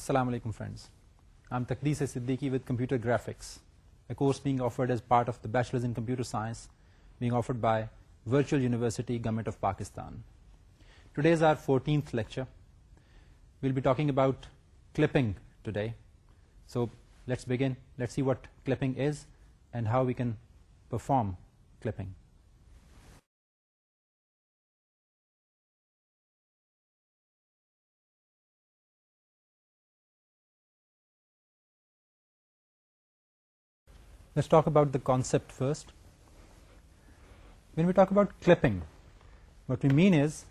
السلام علیکم فرینڈز عام تقریر سے Siddiqui with computer graphics part of the bachelors in computer university government of Pakistan see what clipping is and how we can perform clipping waste talk about the concept first we we talk about clipping what we mean is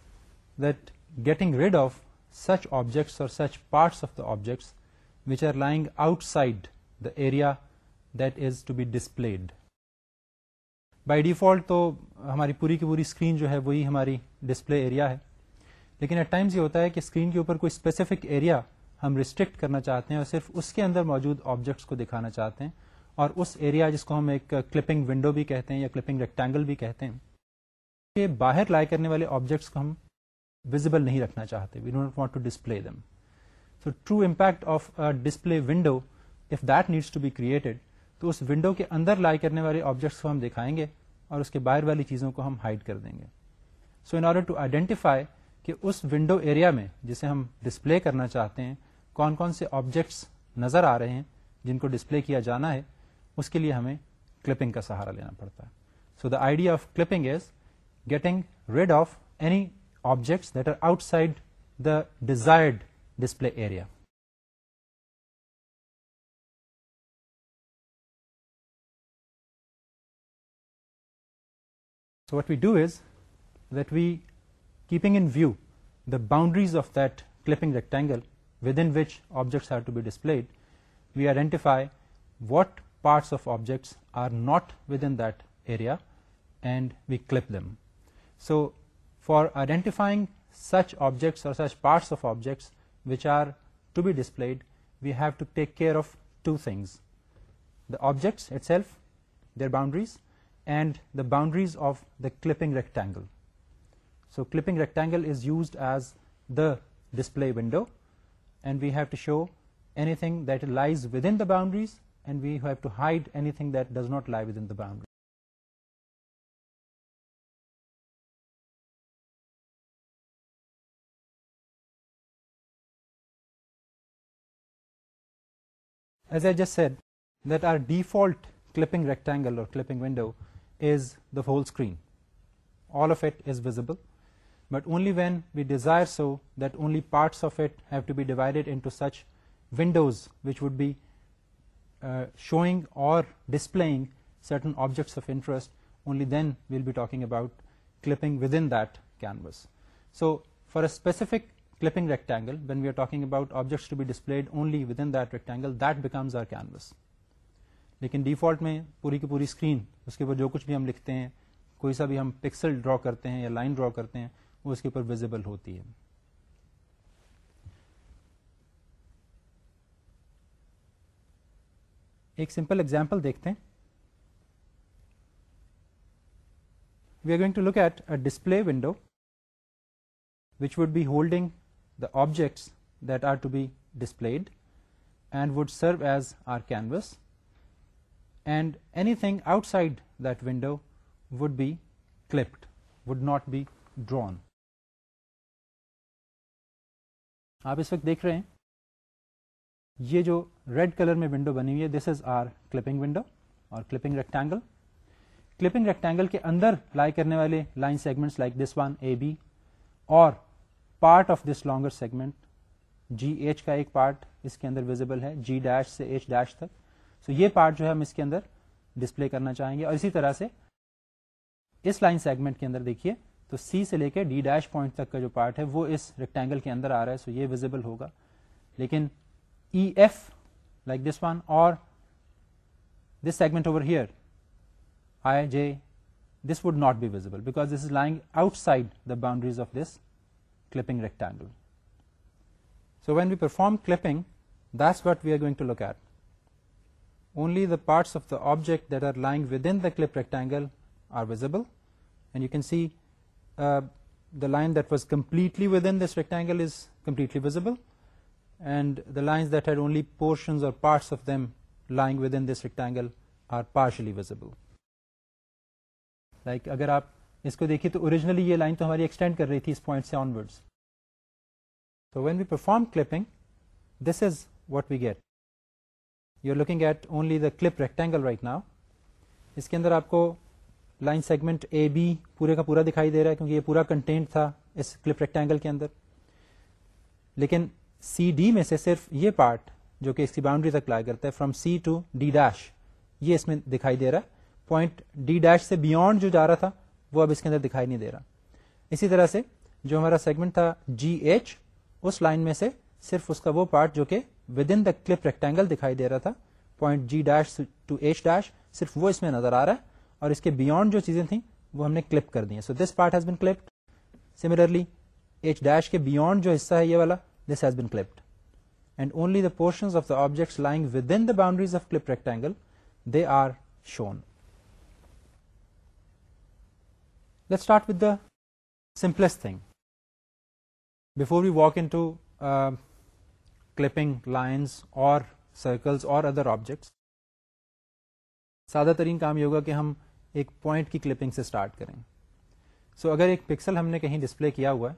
that getting rid of such objects or such parts of the objects which are lying outside the area that is to be displayed by default تو ہماری پوری کی پوری screen جو ہے وہی ہماری display area ہے لیکن ایٹ ٹائمس یہ ہوتا ہے کہ اسکرین کے اوپر کوئی اسپیسیفک ایریا ہم ریسٹرکٹ کرنا چاہتے ہیں اور صرف اس کے اندر موجود آبجیکٹس کو دکھانا چاہتے ہیں اور اس ایریا جس کو ہم ایک کلپنگ ونڈو بھی کہتے ہیں یا کلپنگ ریکٹینگل بھی کہتے ہیں کہ باہر لائے کرنے والے آبجیکٹس کو ہم وزبل نہیں رکھنا چاہتے we don't want to display them so true impact of display window if that needs to be created تو اس ونڈو کے اندر لائے کرنے والے آبجیکٹس کو ہم دکھائیں گے اور اس کے باہر والی چیزوں کو ہم ہائڈ کر دیں گے so in order to identify کہ اس ونڈو ایریا میں جسے ہم ڈسپلے کرنا چاہتے ہیں کون کون سے آبجیکٹس نظر آ رہے ہیں جن کو ڈسپلے کیا جانا ہے اس کے لیے ہمیں کلپنگ کا سہارا لینا پڑتا ہے so the idea of clipping is getting rid of any objects that are outside the desired display area so what we do is that we keeping in view the boundaries of that clipping rectangle within which objects are to be displayed we identify what parts of objects are not within that area, and we clip them. So for identifying such objects or such parts of objects which are to be displayed, we have to take care of two things: the objects itself, their boundaries, and the boundaries of the clipping rectangle. So clipping rectangle is used as the display window, and we have to show anything that lies within the boundaries and we have to hide anything does not lie within balm as a just said that are default clipping rectangle or desire so that only parts of it he divided in such windows which would be showing or displaying certain objects of interest only then will be talking about clipping that canvas so for a specific clipping rectangle we are talking about objects to be displayed only within that rectangle that becomes our canvas لیکن default میں پوری کی پوری screen اس کے اوپر جو کچھ بھی ہم لکھتے ہیں کوئی سا بھی ہم پکسل ڈرا کرتے ہیں یا لائن ڈرا کرتے ہیں وہ اس کے اوپر ویزیبل ہوتی ہے ایک سمپل ایگزامپل دیکھتے ہیں we are going to look at a display window which would be holding the objects that are to be displayed and would serve as our canvas and anything outside that window would be clipped would not be drawn آپ اس وقت دیکھ رہے ہیں یہ جو red colour window ونڈو بنی ہوئی ہے this is our clipping window اور کلپنگ ریکٹینگل کلپنگ ریکٹینگل کے اندر لائی کرنے والے line segment like this one A B اور part of this longer segment G H کا ایک پارٹ اس کے اندر ویزیبل ہے جی ڈیش سے ایچ ڈیش تک سو یہ پارٹ جو ہے ہم اس کے اندر ڈسپلے کرنا چاہیں گے اور اسی طرح سے اس لائن سیگمنٹ کے اندر دیکھیے تو سی سے لے کے ڈی ڈیش پوائنٹ تک کا جو پارٹ ہے وہ اس ریکٹینگل کے اندر آ رہا ہے سو یہ ویزیبل ہوگا لیکن EF like this one, or this segment over here, IJ, this would not be visible because this is lying outside the boundaries of this clipping rectangle. So when we perform clipping, that's what we are going to look at. Only the parts of the object that are lying within the clip rectangle are visible, and you can see uh, the line that was completely within this rectangle is completely visible, لائنسٹ had only portions اور parts like اگر آپ اس کو دیکھیے تو یہ line extend کر رہی تھی when we perform clipping this is what we get you are looking at only the clip rectangle right now اس کے اندر آپ کو لائن سیگمنٹ اے بی پورے کا پورا دکھائی دے رہا ہے کیونکہ یہ پورا کنٹینٹ تھا اس کلپ ریکٹینگل کے اندر لیکن سی ڈی میں سے صرف یہ پارٹ جو کہ اس کی باؤنڈری تک لایا کرتا ہے from C to D dash یہ اس میں دکھائی دے رہا ہے پوائنٹ ڈی ڈیش سے بیونڈ جو جا رہا تھا وہ اب اس کے اندر دکھائی نہیں دے رہا اسی طرح سے جو ہمارا سیگمنٹ تھا جی ایچ اس لائن میں سے صرف اس کا وہ پارٹ جو کہ within the clip rectangle دکھائی دے رہا تھا point G dash to H dash صرف وہ اس میں نظر آ رہا ہے اور اس کے بیونڈ جو چیزیں تھیں وہ ہم نے کلپ کر دی ہیں so this part has been clipped similarly H dash کے بیونڈ جو حصہ ہے یہ والا this has been clipped and only the clipped of they objects shown of clip rectangle they are shown before before we walk in clipping lines اور circles اور other objects سادہ ترین کام یہ ہوگا کہ ہم ایک پوائنٹ کی کلپنگ سے اسٹارٹ کریں سو so, اگر ایک پکسل ہم نے کہیں ڈسپلے کیا ہوا ہے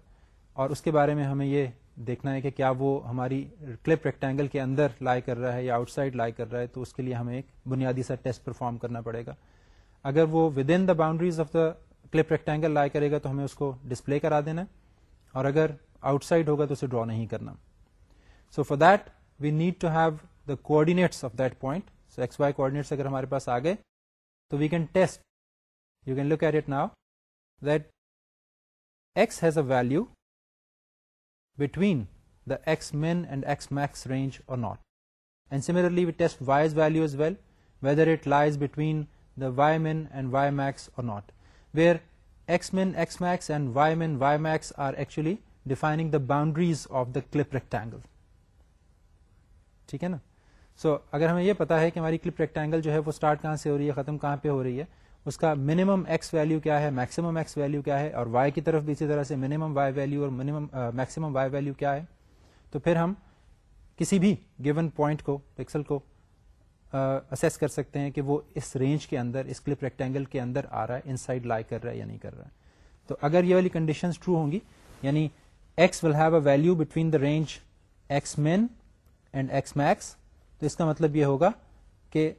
اور اس کے بارے میں ہمیں یہ دیکھنا ہے کہ کیا وہ ہماری کلپ ریکٹینگل کے اندر لائی کر رہا ہے یا آؤٹ سائڈ لائی کر رہا ہے تو اس کے لیے ہمیں ایک بنیادی سا ٹیسٹ پرفارم کرنا پڑے گا اگر وہ within the boundaries of the clip rectangle lie کرے گا تو ہمیں اس کو ڈسپلے کرا دینا اور اگر آؤٹ سائڈ ہوگا تو اسے ڈرا نہیں کرنا so for that we need to have the coordinates of that point so X Y coordinates اگر ہمارے پاس آ گئے تو we can test you can look at it now that X has a value between Das min and x max range اور not and similarly wait Y's value is well whether it lies between the Y min and Y max اور not where x main X max and Y min Y max are actually defining the boundaries of the clip rectangle ٹھیک ہے نا سو اگر ہمیں یہ پتا ہے کہ ہماری کلپ ریکٹینگل جو ہے وہ اسٹارٹ کہاں سے ہو رہی ہے ختم کہاں پہ ہو رہی ہے اس کا منیمم ایکس ویلو کیا ہے میکسیمم ایکس ویلو کیا ہے اور وائی کی طرف بھی اسی طرح سے منیمم وائی ویلو اور میکسیمم وائی کیا ہے تو پھر ہم کسی بھی گیون پوائنٹ کو پکسل کو اسیس کر سکتے ہیں کہ وہ اس رینج کے اندر اس کلپ ریکٹینگل کے اندر آ رہا ہے ان سائڈ لائی کر رہا ہے یا نہیں کر رہا ہے تو اگر یہ والی کنڈیشن ٹرو ہوں گی یعنی X will have a value between the range X min and x max تو اس کا مطلب یہ ہوگا کہ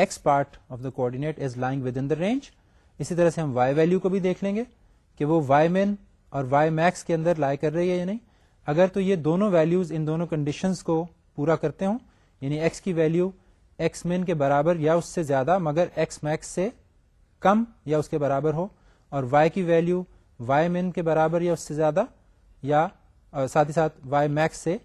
ایکس پارٹ آف دا طرح سے ہم وائی ویلو کو بھی دیکھ لیں گے کہ وہ وائی مین اور وائی میکس کے اندر لائی کر رہی ہے یا نہیں اگر تو یہ دونوں ویلوز ان دونوں کنڈیشن کو پورا کرتے ہوں یعنی ایکس کی ویلو ایکس مین کے برابر یا اس سے زیادہ مگر ایکس میکس سے کم یا اس کے برابر ہو اور وائی کی ویلو وائی مین کے برابر یا اس سے زیادہ یا ساتھ ہی ساتھ وائی میکس سے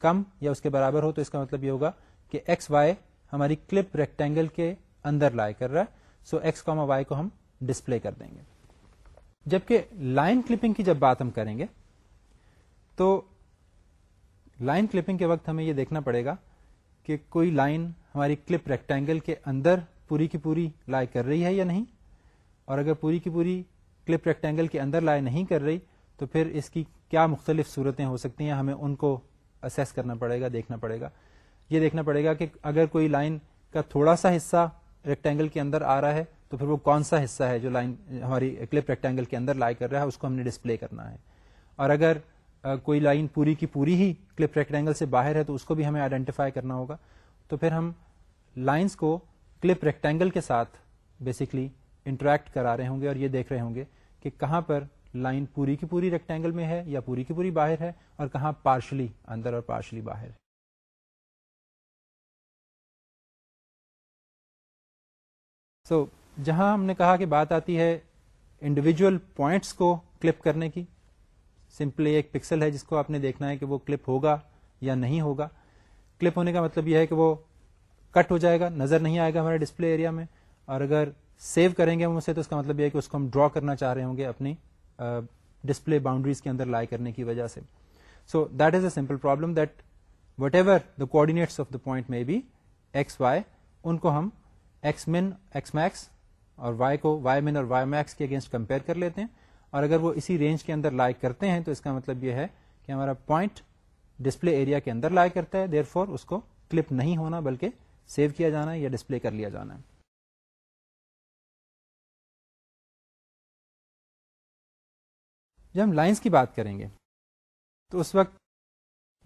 کم یا اس کے برابر ہو تو اس کا مطلب یہ ہوگا کہ ایکس وائی ہماری کلپ ریکٹینگل کے اندر لائے کر رہا ہے سو ایکس کاما وائی کو ہم ڈسپلے کر دیں گے جبکہ لائن کلپنگ کی جب بات ہم کریں گے تو لائن کلپنگ کے وقت ہمیں یہ دیکھنا پڑے گا کہ کوئی لائن ہماری کلپ ریکٹینگل کے اندر پوری کی پوری لائے کر رہی ہے یا نہیں اور اگر پوری کی پوری کلپ ریکٹینگل کے اندر لائے نہیں کر رہی تو پھر اس کی کیا مختلف صورتیں ہو سکتی ہیں ہمیں ان کو اسیس کرنا پڑے گا دیکھنا پڑے گا یہ دیکھنا پڑے گا کہ اگر کوئی لائن کا تھوڑا سا حصہ ریکٹینگل کے اندر آ رہا ہے تو پھر وہ کون سا حصہ ہے جو لائن ہماری کلپ ریکٹینگل کے اندر لائی کر رہا ہے اس کو ہم نے ڈسپلے کرنا ہے اور اگر کوئی لائن پوری کی پوری ہی کلپ ریکٹینگل سے باہر ہے تو اس کو بھی ہمیں آئیڈینٹیفائی کرنا ہوگا تو پھر ہم لائنس کو کلپ ریکٹینگل کے ساتھ بیسکلی انٹریکٹ کرا رہے ہوں گے اور یہ دیکھ رہے ہوں گے کہ کہاں پر لائن پوری کی پوری ریکٹینگل میں ہے یا پوری کی پوری باہر ہے اور کہاں پارشلی اندر اور پارشلی باہر ہے so, جہاں ہم نے کہا کہ بات آتی ہے انڈیویجل پوائنٹس کو کلپ کرنے کی سمپلی ایک پکسل ہے جس کو آپ نے دیکھنا ہے کہ وہ کلپ ہوگا یا نہیں ہوگا کلپ ہونے کا مطلب یہ ہے کہ وہ کٹ ہو جائے گا نظر نہیں آئے گا ہمارے ڈسپلے ایریا میں اور اگر سیو کریں گے ہم اسے تو اس کا مطلب یہ ہے کہ اس کو ہم ڈرا کرنا چاہ رہے ہوں گے اپنی ڈسپلے باؤنڈریز کے اندر لائے کرنے کی وجہ سے so that is a simple problem that whatever the coordinates of the point may be X Y ان کو ہم ایکس ایکس میکس اور وائی کو وائی مین اور وائی میکس کے اگینسٹ کمپیئر کر لیتے ہیں اور اگر وہ اسی رینج کے اندر لائک کرتے ہیں تو اس کا مطلب یہ ہے کہ ہمارا پوائنٹ ڈسپلے ایریا کے اندر لائک کرتا ہے دیر فور اس کو کلپ نہیں ہونا بلکہ سیو کیا جانا ہے یا ڈسپلے کر لیا جانا ہے جب ہم لائنس کی بات کریں گے تو اس وقت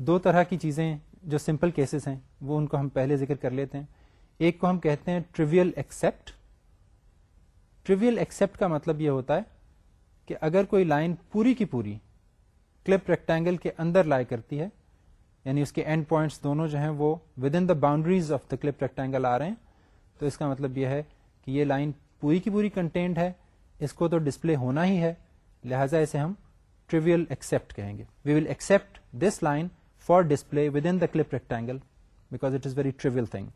دو طرح کی چیزیں جو سمپل کیسز ہیں وہ ان کو ہم پہلے ذکر کر لیتے ہیں ایک کو ہم کہتے ہیں ٹریویل ایکسپٹ ٹریویل ایکسپٹ کا مطلب یہ ہوتا ہے کہ اگر کوئی لائن پوری کی پوری کلپ ریکٹینگل کے اندر لائے کرتی ہے یعنی اس کے اینڈ پوائنٹس دونوں جو ہیں وہ within the boundaries of the clip rectangle آ رہے ہیں تو اس کا مطلب یہ ہے کہ یہ لائن پوری کی پوری کنٹینٹ ہے اس کو تو ڈسپلے ہونا ہی ہے لہذا اسے ہم ٹریویل ایکسپٹ کہیں گے we will accept this line for display within the clip rectangle because it is very trivial thing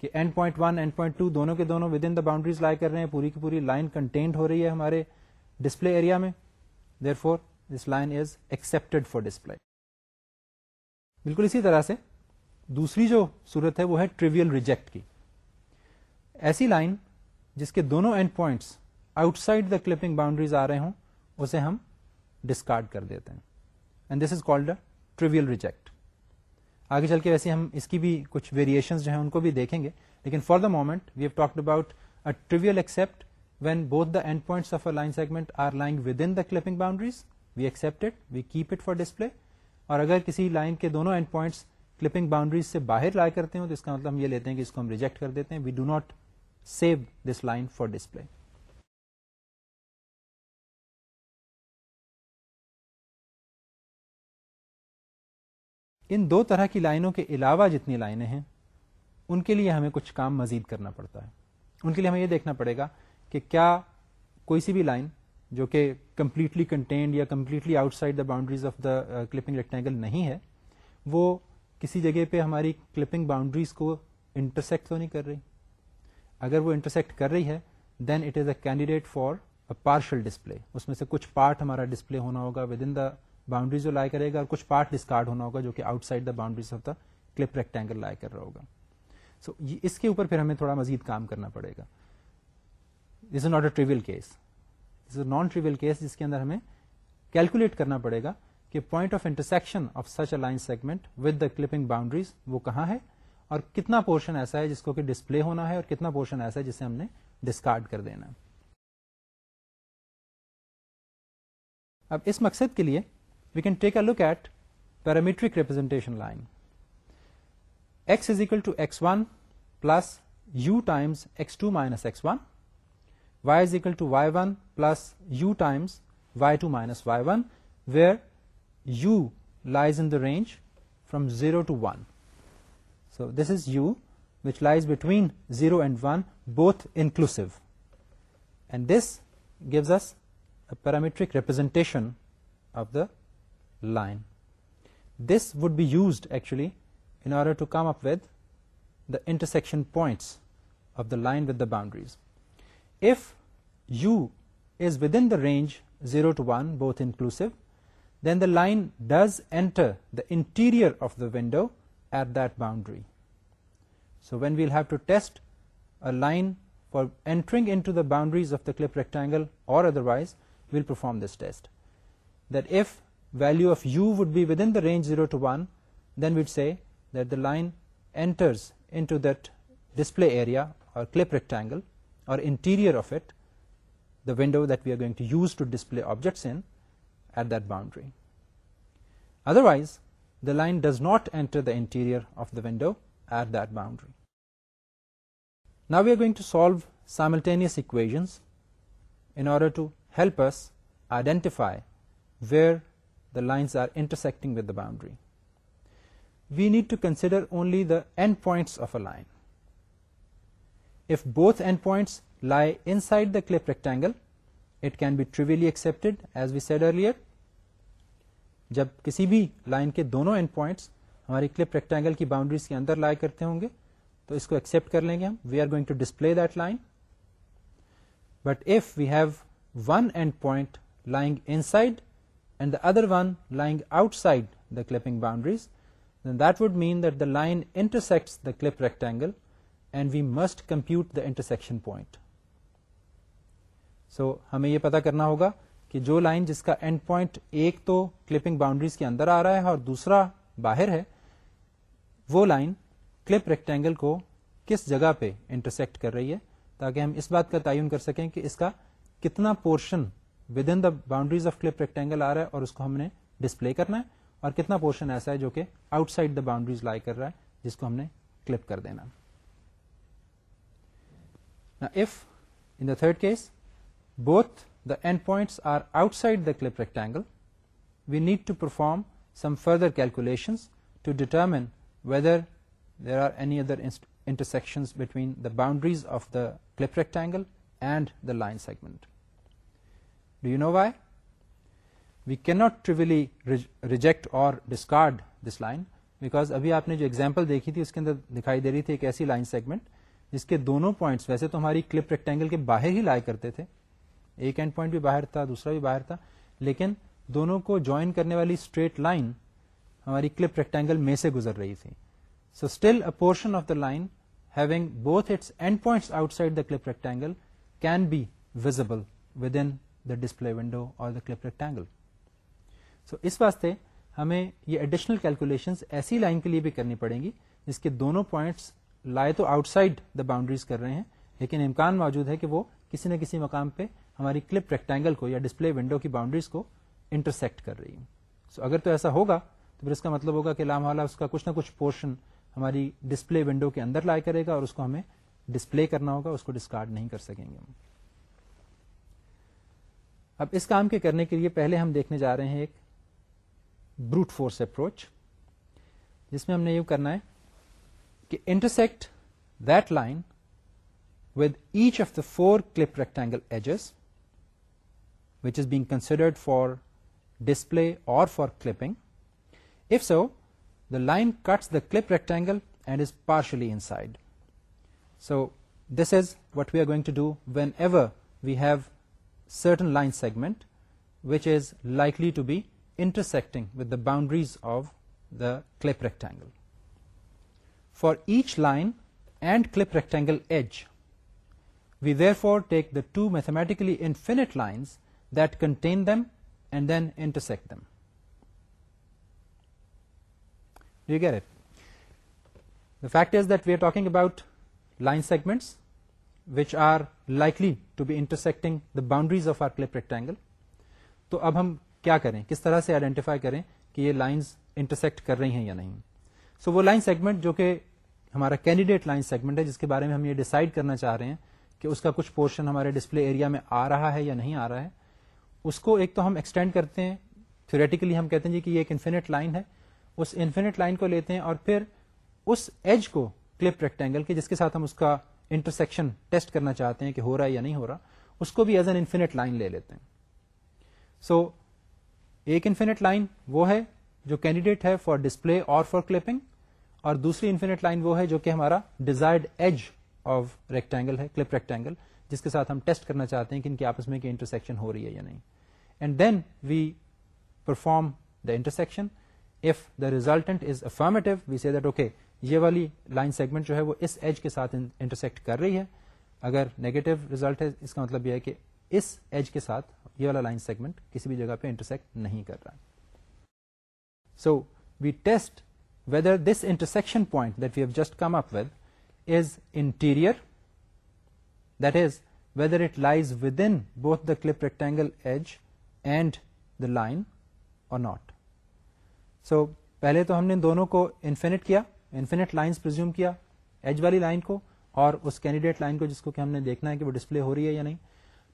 کہ end point one end point two دونوں کے دونوں ود ان دا باؤنڈریز لائے کر رہے ہیں پوری کی پوری لائن کنٹینٹ ہو رہی ہے ہمارے ڈسپلے ایریا میں therefore this line is accepted for display بالکل اسی طرح سے دوسری جو صورت ہے وہ ہے ٹریویل ریجیکٹ کی ایسی لائن جس کے دونوں end points outside the clipping boundaries آ رہے ہوں اسے ہم ڈسکارڈ کر دیتے ہیں and this is called a trivial reject آگے چل کے ویسے ہم اس کی بھی کچھ ویریشنز جو ہیں ان کو بھی دیکھیں گے لیکن for the moment we have talked about trivial accept when both the end points of a line segment are lying within the clipping boundaries we accept it we keep it for display اور اگر کسی line کے دونوں end points clipping boundaries سے باہر lie کرتے ہیں تو اس کا مطلب ہم یہ لیتے ہیں کہ اس کو ہم ریجیکٹ کر دیتے ہیں we do not save this line for display ان دو طرح کی لائنوں کے علاوہ جتنی لائنیں ہیں ان کے لیے ہمیں کچھ کام مزید کرنا پڑتا ہے ان کے لیے ہمیں یہ دیکھنا پڑے گا کہ کیا کوئی سی بھی لائن جو کہ کمپلیٹلی کنٹینڈ یا completely outside the boundaries of the clipping rectangle نہیں ہے وہ کسی جگہ پہ ہماری کلپنگ باؤنڈریز کو انٹرسیکٹ تو نہیں کر رہی اگر وہ انٹرسیکٹ کر رہی ہے then it is a candidate for partial display اس میں سے کچھ پارٹ ہمارا ڈسپلے ہونا ہوگا ود ان دا باؤنڈریز جو لائے کرے گا اور کچھ پارٹ ڈسکارڈ ہونا ہوگا جو کہ outside the boundaries of the clip rectangle lie کر رہا ہوگا سو so, اس کے اوپر پھر ہمیں تھوڑا مزید کام کرنا پڑے گا this this is is not a trivial case non trivial case جس کے اندر ہمیں کیلکولیٹ کرنا پڑے گا کہ point of intersection of such a line segment with the clipping boundaries وہ کہاں ہے اور کتنا پورشن ایسا ہے جس کو کہ ڈسپلے ہونا ہے اور کتنا پورشن ایسا ہے جسے ہم نے ڈسکارڈ کر دینا اب اس مقصد کے لیے we can take a look at parametric representation line. X is equal to x1 plus u times x2 minus x1, y is equal to y1 plus u times y2 minus y1, where u lies in the range from 0 to 1. So this is u, which lies between 0 and 1, both inclusive, and this gives us a parametric representation of the line. This would be used actually in order to come up with the intersection points of the line with the boundaries. If u is within the range 0 to 1, both inclusive, then the line does enter the interior of the window at that boundary. So when we'll have to test a line for entering into the boundaries of the clipped rectangle or otherwise, we'll perform this test, that if value of u would be within the range 0 to 1, then we'd say that the line enters into that display area or clip rectangle or interior of it, the window that we are going to use to display objects in at that boundary. Otherwise, the line does not enter the interior of the window at that boundary. Now we are going to solve simultaneous equations in order to help us identify where the are intersecting with with we need to need only the end the of a line line. Both end points lie inside the clip rectangle it can be trivially accepted as we said earlier. جب کسی بھی line کے دونوں end points ہماری clip rectangle کی boundaries کے اندر lie کرتے ہوں گے تو اس کو ایکسپٹ کر لیں گے ہم we are going to display that line but if we have one end point lying inside and the other one line outside the clipping boundaries that would meant the line intersect the clip rectangle and we must compute the intersection point so ہمیں یہ پتا کرنا ہوگا کہ جو line جس کا end point ایک تو کلپنگ باؤنڈریز کے اندر آ رہا ہے اور دوسرا باہر ہے وہ لائن کلپ ریکٹینگل کو کس جگہ پہ انٹرسیکٹ کر رہی ہے تاکہ ہم اس بات کا تعین کر سکیں کہ اس کا کتنا portion within the boundaries of clip rectangle آ رہا ہے اور اس کو ہم نے ڈسپلے کرنا ہے اور کتنا پورشن ایسا ہے جو کہ outside the boundaries lie کر رہا ہے جس کو ہم نے کلپ کر دینا if in the third case both the end points are outside the clip rectangle we need to perform some further calculation to determine whether there are any other intersection between the boundaries of the clip rectangle and the line segment no why we can not travel reject or discard this line back ابھی آپ نے جو example دیکھی تھی اس کے اندر دکھائی دے رہی تھی ایک ایسی لائن سیگمنٹ جس کے دونوں پوائنٹس ویسے تو ہماری کلپ ریکٹینگل کے باہر ہی لائے کرتے تھے ایک اینڈ پوائنٹ بھی باہر تھا دوسرا بھی باہر تھا لیکن دونوں کو جوائن کرنے والی اسٹریٹ لائن ہماری کلپ ریکٹینگل میں سے گزر رہی تھی so still a portion of the line having both its end points outside the clip rectangle can be visible within the display window or the clip rectangle so اس واسطے ہمیں یہ additional calculation ایسی line کے لیے بھی کرنی پڑیں گی جس کے دونوں پوائنٹس لائے تو آؤٹ سائڈ دا باؤنڈریز کر رہے ہیں لیکن امکان موجود ہے کہ وہ کسی نہ کسی مقام پہ ہماری کلپ ریکٹینگل کو یا ڈسپلے ونڈو کی باؤنڈریز کو انٹرسیکٹ کر رہی ہے سو so, اگر تو ایسا ہوگا تو پھر اس کا مطلب ہوگا کہ لام والا اس کا کچھ نہ کچھ پورشن ہماری ڈسپلے ونڈو کے اندر لائے کرے گا اور اس کو ہمیں ڈسپلے کرنا ہوگا اس کو ڈسکارڈ نہیں کر سکیں گے ہم اب اس کام کے کرنے کے لیے پہلے ہم دیکھنے جا رہے ہیں ایک بروٹ فورس اپروچ جس میں ہم نے یہ کرنا ہے کہ intersect that line with each of the four clip rectangle edges which is being considered for display اور for clipping if so the line cuts the clip rectangle and is partially inside so this is what we are going to do whenever we have certain line segment which is likely to be intersecting with the boundaries of the clip rectangle. For each line and clip rectangle edge, we therefore take the two mathematically infinite lines that contain them and then intersect them. Do you get it? The fact is that we are talking about line segments which are likely to be intersecting the boundaries of our clip rectangle تو اب ہم کیا کریں کس طرح سے identify کریں کہ یہ لائنز انٹرسیکٹ کر رہی ہیں یا نہیں سو so, وہ لائن سیگمنٹ جو کہ ہمارا کینڈیڈیٹ لائن سیگمنٹ ہے جس کے بارے میں ہم یہ ڈیسائڈ کرنا چاہ رہے ہیں کہ اس کا کچھ پورشن ہمارے ڈسپلے ایریا میں آ رہا ہے یا نہیں آ رہا ہے اس کو ایک تو ہم ایکسٹینڈ کرتے ہیں تھیوریٹیکلی ہم کہتے ہیں جی کہ یہ ایک انفینٹ لائن ہے اس انفینٹ لائن کو لیتے ہیں اور پھر اس ایج کو کلپ ریکٹینگل کے جس کے ساتھ ہم اس کا انٹرسیکشن ٹیسٹ کرنا چاہتے ہیں کہ ہو رہا ہے یا نہیں ہو رہا اس کو بھی ایز این انفینٹ لائن لے لیتے ہیں سو so, ایک انفینٹ لائن وہ ہے جو کینڈیڈیٹ ہے فار ڈسپلے اور فار کلپنگ اور دوسری انفینٹ لائن وہ ہے جو کہ ہمارا ڈیزائرڈ ایج آف ریکٹینگل ہے کلپ ریکٹینگل جس کے ساتھ ہم ٹیسٹ کرنا چاہتے ہیں کہ ان کے آپس میں کہ انٹرسیکشن ہو رہی ہے یا نہیں and then we perform the intersection if the resultant is افارمیٹو we see okay یہ والی لائن سیگمنٹ جو ہے وہ اس ایج کے ساتھ انٹرسیکٹ کر رہی ہے اگر نیگیٹو ریزلٹ ہے اس کا مطلب یہ ہے کہ اس ایج کے ساتھ یہ والا لائن سیگمنٹ کسی بھی جگہ پہ انٹرسیکٹ نہیں کر رہا so we test whether this intersection point that we have just come up with is interior that is whether it lies within both the clip rectangle edge and the line or not so پہلے تو ہم نے دونوں کو infinite کیا infinite lines presume کیا edge والی line کو اور اس کینڈیڈیٹ لائن کو جس کو کہ ہم نے دیکھنا ہے کہ وہ ڈسپلے ہو رہی ہے یا نہیں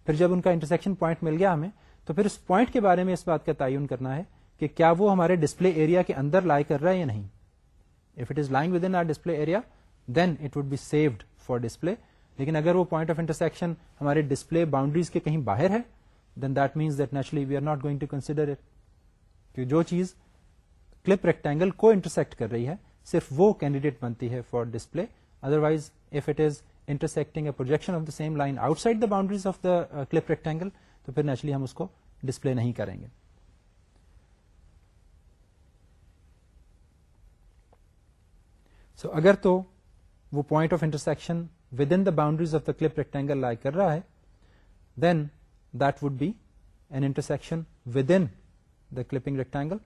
پھر جب ان کا انٹرسیکشن پوائنٹ مل گیا ہمیں تو پھر اس پوائنٹ کے بارے میں اس بات کا تعین کرنا ہے کہ کیا وہ ہمارے ڈسپلے ایریا کے اندر لائی کر رہا ہے یا نہیں if it is lying within our display area then it would be saved for display لیکن اگر وہ پوائنٹ آف انٹرسیکشن ہمارے ڈسپلے باؤنڈریز کے کہیں باہر ہے then that means that naturally we are not going to consider it جو چیز کلپ ریکٹینگل کو انٹرسیکٹ کر رہی ہے صرف وہ کینڈیڈیٹ بنتی ہے for display otherwise if it is intersecting a projection of the same line outside the boundaries of the clip rectangle تو پھر نیچرلی ہم اس کو ڈسپلے نہیں کریں گے سو so, اگر تو وہ point of intersection within the boundaries of the clip rectangle lie کر رہا ہے then that would be an intersection within the clipping rectangle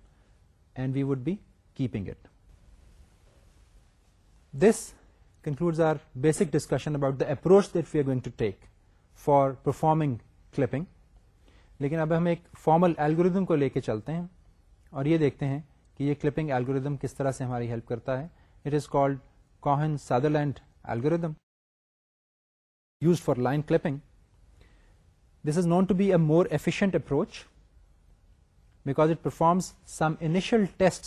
and we would be keeping it this concludes our basic discussion about the approach that we are going to take for performing clipping لیکن اب ہم ایک formal algorithm کو لے کے چلتے ہیں اور یہ دیکھتے ہیں کہ یہ کلپنگ ایلگوریزم کس طرح سے ہماری ہیلپ کرتا ہے it is called Cohen Sutherland land use for line clipping this is known to be a more efficient approach because it performs some initial test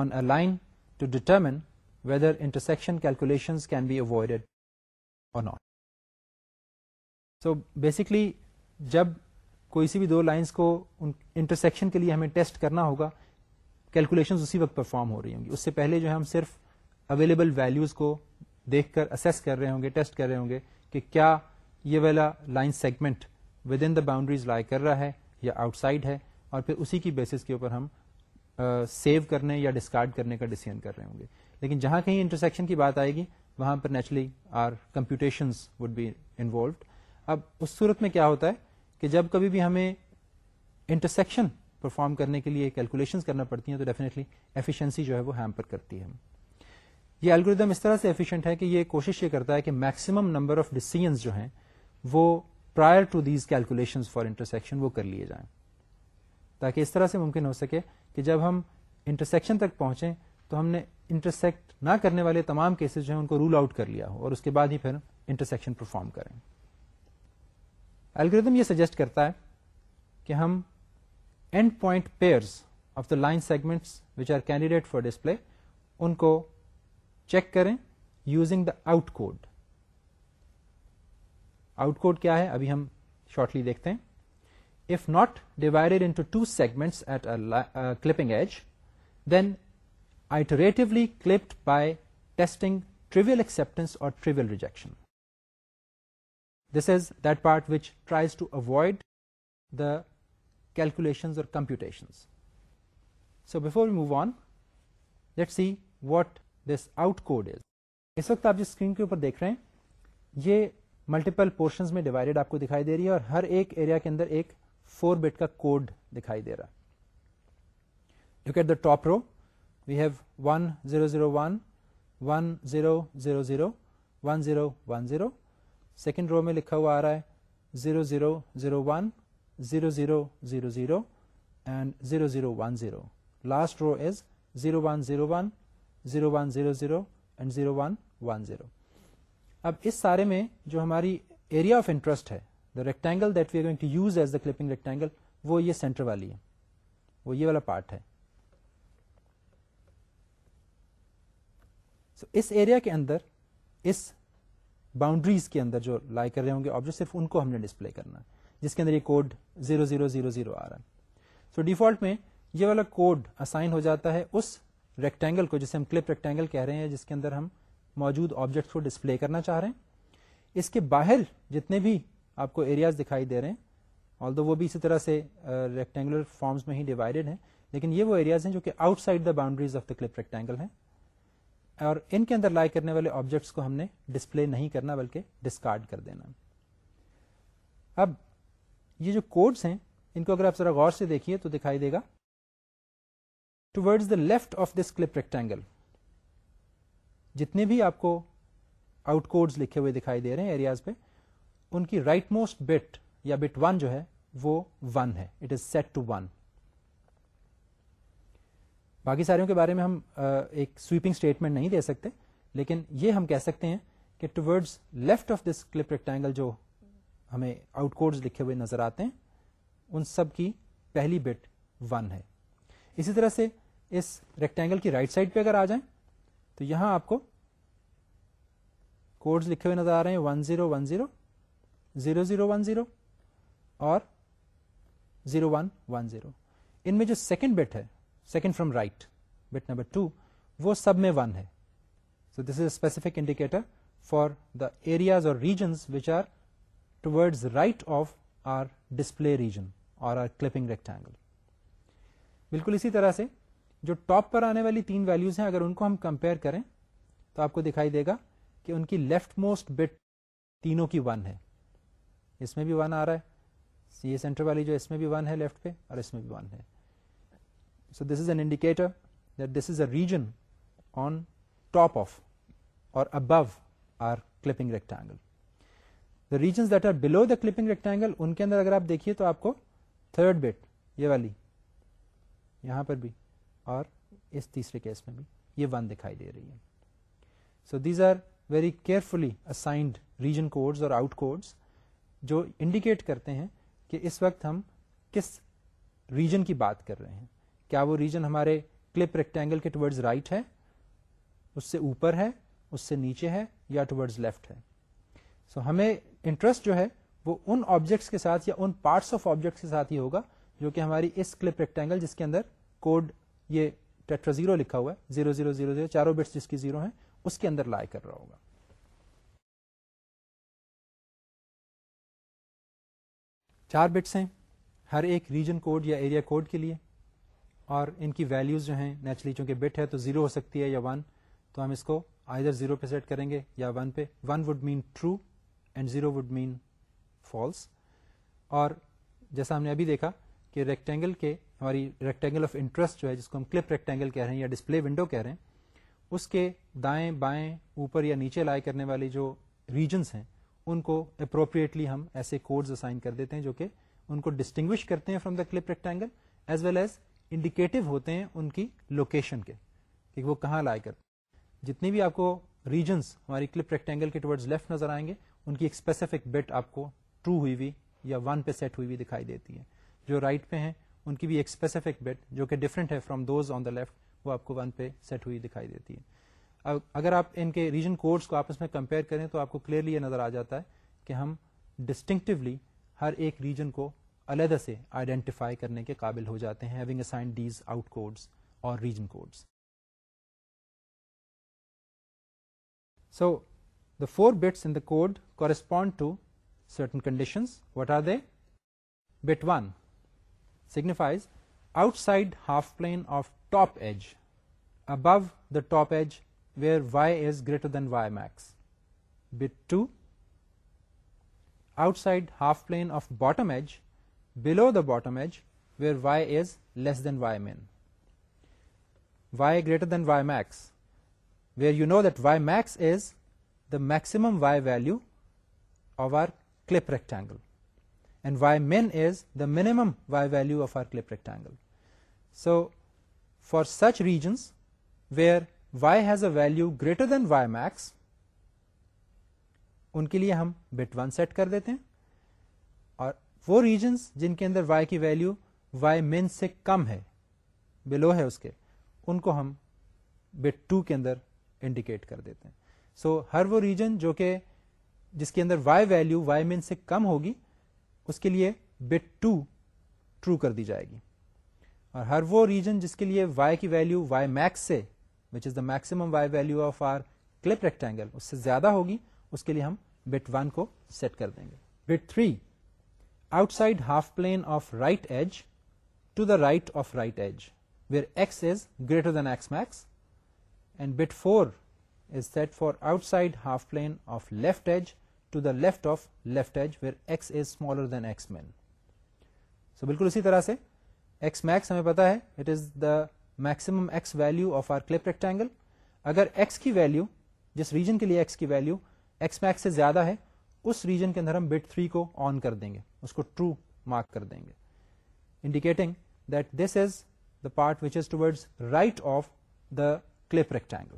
on a line to determine whether intersection calculations can be avoided or not so basically جب کوئی سی بھی دو lines کو intersection کے لیے ہمیں test کرنا ہوگا کیلکولیشنز اسی وقت پرفارم ہو رہی ہوں گی اس سے پہلے جو ہم صرف اویلیبل ویلوز کو دیکھ کر اسیس کر رہے ہوں گے ٹیسٹ کر رہے ہوں گے کہ کیا یہ والا line segment within the boundaries lie کر رہا ہے یا آؤٹ سائڈ ہے اور پھر اسی کی بیسس کے اوپر ہم سیو کرنے یا ڈسکارڈ کرنے کا ڈیسیزن کر رہے ہوں گے لیکن جہاں کہیں انٹرسیکشن کی بات آئے گی وہاں پر naturally our computation would be involved اب اس صورت میں کیا ہوتا ہے کہ جب کبھی بھی ہمیں انٹرسیکشن پرفارم کرنے کے لیے کیلکولیشن کرنا پڑتی ہیں تو ڈیفینیٹلی ایفیشنسی جو ہے وہ ہیمپر کرتی ہے یہ الگوریدم اس طرح سے ایفیشینٹ ہے کہ یہ کوشش یہ کرتا ہے کہ میکسیمم نمبر آف ڈیسیجنز جو ہیں وہ prior to these calculation for intersection وہ کر لیے جائیں تاکہ اس طرح سے ممکن ہو سکے کہ جب ہم انٹرسیکشن تک پہنچیں تو ہم نے انٹرسیکٹ نہ کرنے والے تمام کیسز جو ہیں ان کو رول آؤٹ کر لیا ہو اور اس کے بعد ہی پھر انٹرسیکشن پرفارم کریں الگریدم یہ سجیسٹ کرتا ہے کہ ہم end point pairs of the line segments which are candidate for display ان کو چیک کریں using the out code out code کیا ہے ابھی ہم شارٹلی دیکھتے ہیں if not divided into two segments at a uh, clipping edge, then trivial rejection this is that part which tries to avoid the calculation or computation so before move on let see what this out code is اس وقت آپ جس screen کے اوپر دیکھ رہے ہیں یہ ملٹیپل پورشنز میں ڈیوائڈیڈ آپ کو دکھائی دے رہی ہے اور ہر ایک ایریا کے اندر ایک فور بٹ کا کوڈ دکھائی دے رہا look at the top row we have one zero zero one one zero zero zero one zero one zero second row میں لکھا ہوا آ رہا ہے zero zero zero one zero zero zero zero and zero zero one zero last row is zero one zero one zero one zero zero and zero one one zero اب اس سارے میں جو ہماری ایریا آف انٹرسٹ ہے the rectangle that we going to use as the clipping rectangle وہ یہ centre والی ہے وہ یہ والا پارٹ ہے so, اس ایریا کے اندر اس باؤنڈریز کے اندر جو لائی کر رہے ہوں گے آبجیکٹ صرف ان کو ہم نے ڈسپلے کرنا ہے جس کے اندر یہ کوڈ 0000 آ رہا ہے سو so, ڈیفالٹ میں یہ والا کوڈ اسائن ہو جاتا ہے اس ریکٹینگل کو جسے ہم کلپ ریکٹینگل کہہ رہے ہیں جس کے اندر ہم موجود آبجیکٹس کو ڈسپلے کرنا چاہ رہے ہیں اس کے باہر جتنے بھی آپ کو ایریاز دکھائی دے رہے ہیں آل دو وہ بھی اسی طرح سے ریکٹینگولر uh, فارمس میں ہی ڈیوائڈیڈ ہیں لیکن یہ وہ ایریاز ہیں جو کہ outside the boundaries of the clip rectangle ہیں اور ان کے اندر لائی کرنے والے آبجیکٹس کو ہم نے ڈسپلے نہیں کرنا بلکہ ڈسکارڈ کر دینا اب یہ جو کوڈس ہیں ان کو اگر آپ ذرا غور سے دیکھیے تو دکھائی دے گا towards the left of this clip rectangle جتنے بھی آپ کو آؤٹ کوڈ لکھے ہوئے دکھائی دے رہے ہیں ایریاز پہ ان کی رائٹ موسٹ بٹ یا بٹ ون جو ہے وہ ون ہے it is set to one باقی ساروں کے بارے میں ہم ایک سویپنگ اسٹیٹمنٹ نہیں دے سکتے لیکن یہ ہم کہہ سکتے ہیں کہ towards left of this clip rectangle جو ہمیں آؤٹ کوڈز لکھے ہوئے نظر آتے ہیں ان سب کی پہلی بٹ ون ہے اسی طرح سے اس ریکٹینگل کی رائٹ سائڈ پہ اگر آ جائیں تو یہاں آپ کو کوڈز لکھے ہوئے نظر آ رہے ہیں one zero one zero zero zero one zero اور زیرو ون ون زیرو ان میں جو سیکنڈ بٹ ہے second from right bit number two وہ سب میں ون ہے so this is specific indicator for the areas or regions which are towards right of our display region or our clipping rectangle بالکل اسی طرح سے جو ٹاپ پر آنے والی تین ویلوز ہیں اگر ان کو ہم کمپیئر کریں تو آپ کو دکھائی دے گا کہ ان کی لیفٹ موسٹ بٹ تینوں کی ون ہے اس میں بھی ون آ رہا ہے یہ سینٹر والی جو اس میں بھی ون ہے لیفٹ پہ اور اس میں بھی ون ہے so this is an indicator that this is a region on top of or above our clipping rectangle the regions that are below the clipping rectangle ان کے اندر اگر آپ دیکھیے تو آپ کو تھرڈ بٹ یہ والی یہاں پر بھی اور اس تیسرے کیس میں بھی یہ ون دکھائی دے رہی ہے so these are very carefully assigned region codes اور آؤٹ کوڈز جو انڈیکیٹ کرتے ہیں کہ اس وقت ہم کس ریجن کی بات کر رہے ہیں کیا وہ ریجن ہمارے کلپ ریکٹینگل کے ٹورڈز رائٹ right ہے اس سے اوپر ہے اس سے نیچے ہے یا ٹوڈز لیفٹ ہے سو so, ہمیں انٹرسٹ جو ہے وہ ان آبجیکٹس کے ساتھ یا ان پارٹس آف آبجیکٹس کے ساتھ ہی ہوگا جو کہ ہماری اس کلپ ریکٹینگل جس کے اندر کوڈ یہ ٹیٹرا زیرو لکھا ہوا ہے زیرو زیرو زیرو زیرو چاروں بٹس جس کی زیرو ہیں اس کے اندر لائے کر رہا ہوگا چار بٹس ہیں ہر ایک ریجن کوڈ یا ایریا کوڈ کے لیے اور ان کی ویلیوز جو ہیں نیچرلی چونکہ بٹ ہے تو زیرو ہو سکتی ہے یا ون تو ہم اس کو آئر زیرو پہ سیٹ کریں گے یا ون پہ one would mean true and zero would mean false اور جیسا ہم نے ابھی دیکھا کہ ریکٹینگل کے ہماری ریکٹینگل آف انٹرسٹ جو ہے جس کو ہم کلپ ریکٹینگل کہہ رہے ہیں یا ڈسپلے ونڈو کہہ رہے ہیں اس کے دائیں بائیں اوپر یا نیچے لائے کرنے والی جو ریجنس ہیں ان کو اپروپریٹلی ہم ایسے کوڈز اسائن کر دیتے ہیں جو کہ ان کو ڈسٹنگوش کرتے ہیں from the clip rectangle as well as indicative ہوتے ہیں ان کی لوکیشن کے کہ وہ کہاں لائے کرتے جتنی بھی آپ کو ریجنس ہماری کلپ ریکٹینگل کے ٹوڈز لیفٹ نظر آئیں گے ان کی ایک اسپیسیفک بٹ آپ کو ٹرو ہوئی ہوئی یا ون پہ سیٹ ہوئی ہوئی دکھائی دیتی ہے جو رائٹ right پہ ہیں ان کی بھی ایک اسپیسیفک بٹ جو کہ ڈفرنٹ ہے from those on the left وہ آپ کو ون پہ سیٹ ہوئی دکھائی دیتی ہے اگر آپ ان کے ریجن کوڈس کو آپس میں کمپیئر کریں تو آپ کو کلیئرلی یہ نظر آ جاتا ہے کہ ہم ڈسٹنکٹیولی ہر ایک ریجن کو علیحدہ سے آئیڈینٹیفائی کرنے کے قابل ہو جاتے ہیں having assign these out codes اور region codes so the four bits in the code correspond to certain condition what are they bit one signifies outside half plane of top edge above the top edge where Y is greater than Y max bit two outside half plane of bottom edge below the bottom edge where Y is less than Y min Y greater then Y max where you know دیکھ is the maximum Y value of our clip rectangle and Y min is the minimum Y value of our clip rectangle so for such regions where Y has a value greater than Y max ان کے لیے ہم bit one set کر دیتے ہیں اور وہ regions جن کے اندر وائی کی ویلو وائی مین سے کم ہے بلو ہے اس کے ان کو ہم بٹ ٹو کے اندر انڈیکیٹ کر دیتے ہیں سو so, ہر وہ ریجن جو کہ جس کے اندر وائی ویلو وائی مین سے کم ہوگی اس کے لیے بٹ ٹو ٹرو کر دی جائے گی اور ہر وہ ریجن جس کے لیے وائی کی ویلو وائی میکس سے which is the maximum Y value of our clip rectangle اس سے زیادہ ہوگی اس کے لیے ہم بٹ ون کو سیٹ کر دیں گے bit three outside half plane of right edge to the right of right edge where x is greater than x max and bit four is set for outside half plane of left edge to the left of left edge where x is smaller than x min so بالکل اسی طرح سے x max ہمیں پتا ہے it is the maximum x value of our clip rectangle اگر x کی value جس ریجن کے لیے ایکس کی ویلو ایکس میکس سے زیادہ ہے اس ریجن کے اندر ہم بٹ 3 کو آن کر دیں گے اس کو ٹرو مارک کر دیں گے indicating that this is the part which is towards right of the clip rectangle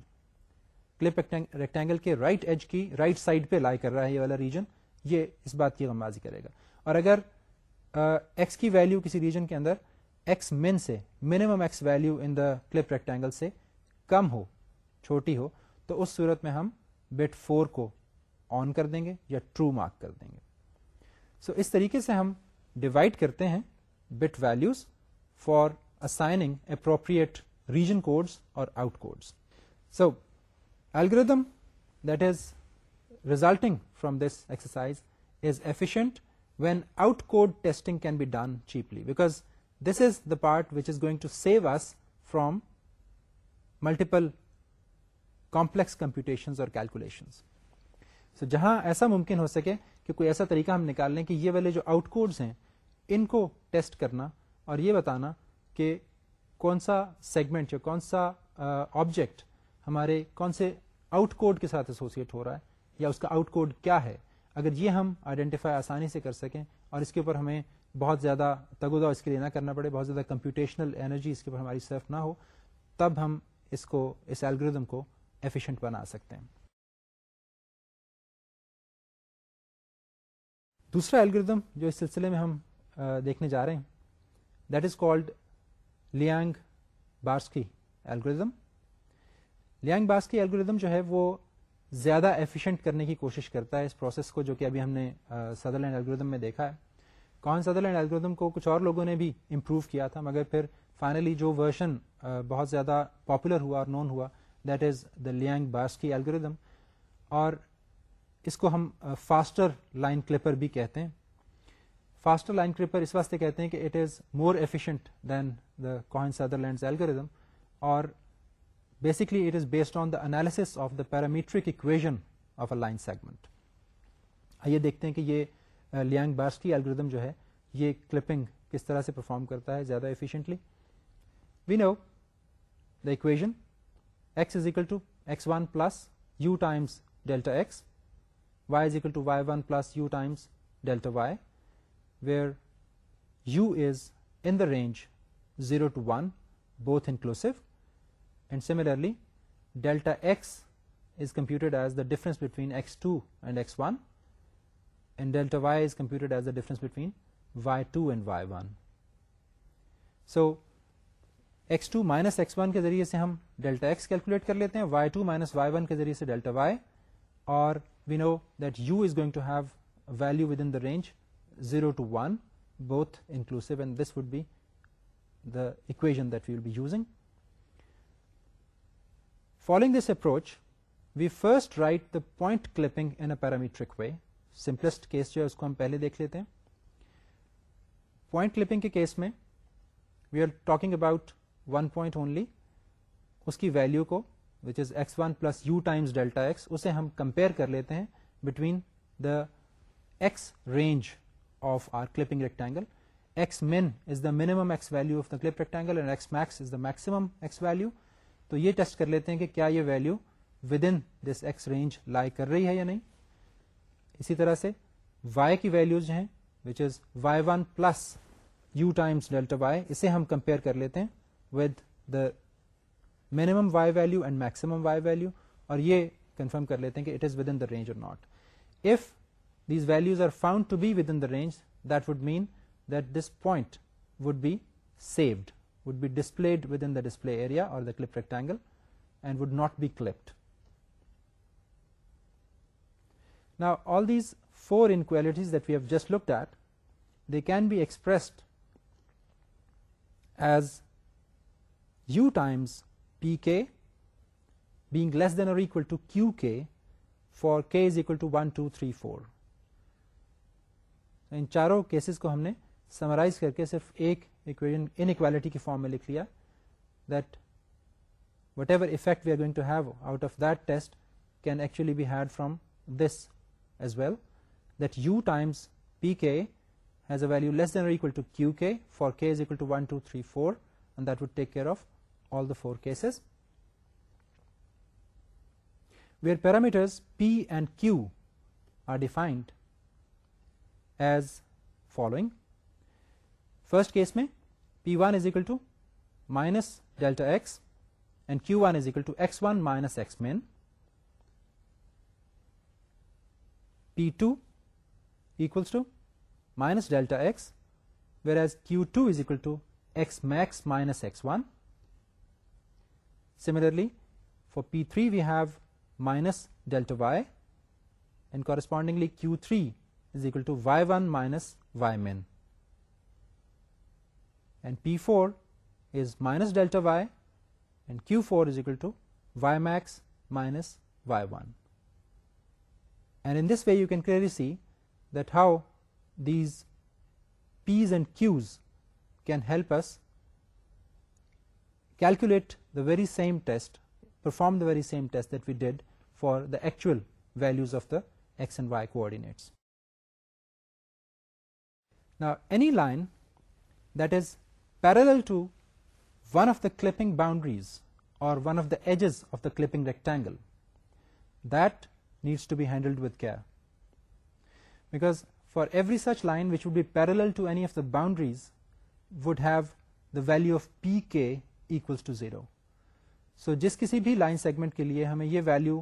clip rectangle کے رائٹ ایج کی رائٹ سائڈ پہ لائی کر رہا ہے یہ والا ریجن یہ اس بات کی بازی کرے گا اور اگر ایکس کی ویلو کسی ریجن کے اندر ایکس مین سے minimum x value in the clip rectangle سے کم ہو چھوٹی ہو تو اس صورت میں ہم بٹ فور کو آن کر دیں گے یا ٹرو مارک کر دیں گے سو so, اس طریقے سے ہم ڈیوائڈ کرتے ہیں bit values for assigning appropriate region codes اور out codes so algorithm that is resulting from this exercise is efficient when out code testing can be done cheaply because this is the part which is going to save us from multiple complex computation اور calculations so جہاں ایسا ممکن ہو سکے کہ کوئی ایسا طریقہ ہم نکال لیں کہ یہ والے جو آؤٹ کوڈز ہیں ان کو ٹیسٹ کرنا اور یہ بتانا کہ کون سا سیگمنٹ یا کون سا آبجیکٹ ہمارے کون سے آؤٹ کوڈ کے ساتھ ایسوسیٹ ہو رہا ہے یا اس کا آؤٹ کوڈ کیا ہے اگر یہ ہم آئیڈینٹیفائی آسانی سے کر سکیں اور اس کے اوپر ہمیں بہت زیادہ تگودا اس کے لیے نہ کرنا پڑے بہت زیادہ کمپیوٹیشنل انرجی اس کے اوپر ہماری صرف نہ ہو تب ہم اس کو اس ایلگردم کو ایفیشنٹ بنا سکتے ہیں دوسرا ایلگردم جو اس سلسلے میں ہم دیکھنے جا رہے ہیں that is called Liang Barsky algorithm Liang Barsky algorithm جو ہے وہ زیادہ ایفیشینٹ کرنے کی کوشش کرتا ہے اس پروسیس کو جو کہ ابھی ہم نے سدر لینڈ ایلگردم میں دیکھا ہے کون سدر لینڈ ایلگردم کو کچھ اور لوگوں نے بھی امپروو کیا تھا مگر پھر فائنلی جو ورژن بہت زیادہ پاپولر ہوا اور نون ہوا that is the Liang Barsky algorithm اور اس کو ہم فاسٹر لائن کلپر بھی کہتے ہیں فاسٹر لائن کلپر اس واسطے کہتے ہیں کہ it is more efficient than the Cohen سدر lands algorithm اور basically it is based on the analysis of the parametric equation of a line segment آئیے دیکھتے ہیں کہ یہ لیانگ بارسٹی الگریدم جو ہے یہ کلپنگ کس طرح سے پرفارم کرتا ہے زیادہ efficiently we know the equation x is equal to x one plus you times delta x Y ازل to Y one plus you times delta Y where you is in range zero to one both inclusive and similarly delta S is computed as the difference between S two and S one and delta Y is computed as the difference between Y two and Y one so X two minus x one كے ذریعے سے ہم delta x كیلكولیٹ كر لیتے ہیں وائے two minus Y one كے ذریعے سے ڈیلٹا وائے اور we know that you is going to have value within the range zero to one both inclusive and this would بیویژ that we we using following this approach we first write the point clipping in a parametric way simplest case جو ہے اس کو ہم پہلے دیکھ لیتے ہیں پوائنٹ کلپنگ کے کیس میں we are talking about one point only اس کی ویلو کو which is x one plus you times delta x اسے ہم کمپیئر کر لیتے ہیں between the x range of our clipping rectangle x x is the value of the clip rectangle and x max is the x value تو یہ test کر لیتے ہیں کہ کیا یہ value within this x range lie کر رہی ہے یا نہیں اسی طرح سے وائی کی ویلوز جو ہیں which is y one plus you times delta y اسے ہم کمپیئر کر لیتے ہیں with the minimum Y value and maximum Y value اور یہ کنفرم کر لیتے ہیں کہ it is within range اور not if these values are found to be within the range that would mean that this point would be saved would be displayed within the display area اور the clip rectangle and would not be clipped نا all these four inequalities that we have just look at they can be expressed as u times p k being less than or equal to q k for k is equal to one two three four ان چاروں cases کو ہم نے summarize کر کے صرف ایکلٹی کے form میں لکھ لیا that ever effect we are going to have out of that test can actually بھی had from this as well that u times p k has a value less than equal to q k for k is equal four and that would take care of all the four cases, where parameters p and q are defined as following. First case mein p1 is equal to minus delta x and q1 is equal to x1 minus x min, p2 equals to minus delta x, whereas q2 is equal to x max minus x1, Similarly, for P3 we have minus delta y, and correspondingly Q3 is equal to y1 minus y min, and P4 is minus delta y, and Q4 is equal to y max minus y1. And in this way you can clearly see that how these P's and Q's can help us calculate the very same test, perform the very same test that we did for the actual values of the x and y coordinates. Now, any line that is parallel to one of the clipping boundaries or one of the edges of the clipping rectangle, that needs to be handled with care, because for every such line which would be parallel to any of the boundaries would have the value of pk to zero so جس کسی بھی line segment کے لیے ہمیں یہ value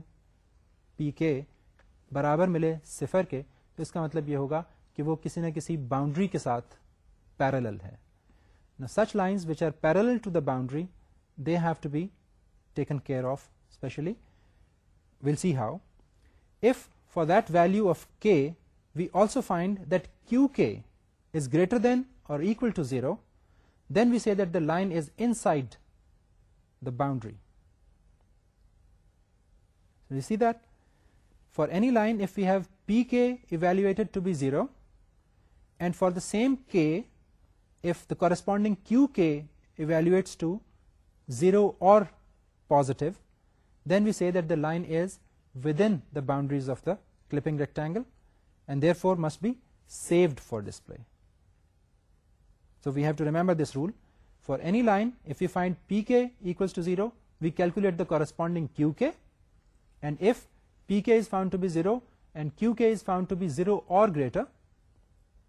پی کے برابر ملے صفر کے تو اس کا مطلب یہ ہوگا کہ وہ کسی نہ کسی باؤنڈری کے ساتھ پیرل ہے such lines which are parallel to the boundary they have to be taken care of especially will see how if for that value of k we also find that q k is greater than or equal to zero then we say that the line is inside the boundary. So you see that for any line, if we have pk evaluated to be 0, and for the same k, if the corresponding qk evaluates to 0 or positive, then we say that the line is within the boundaries of the clipping rectangle and therefore must be saved for display. So we have to remember this rule. For any line, if we find pk equals to 0, we calculate the corresponding qk, and if pk is found to be 0 and qk is found to be 0 or greater,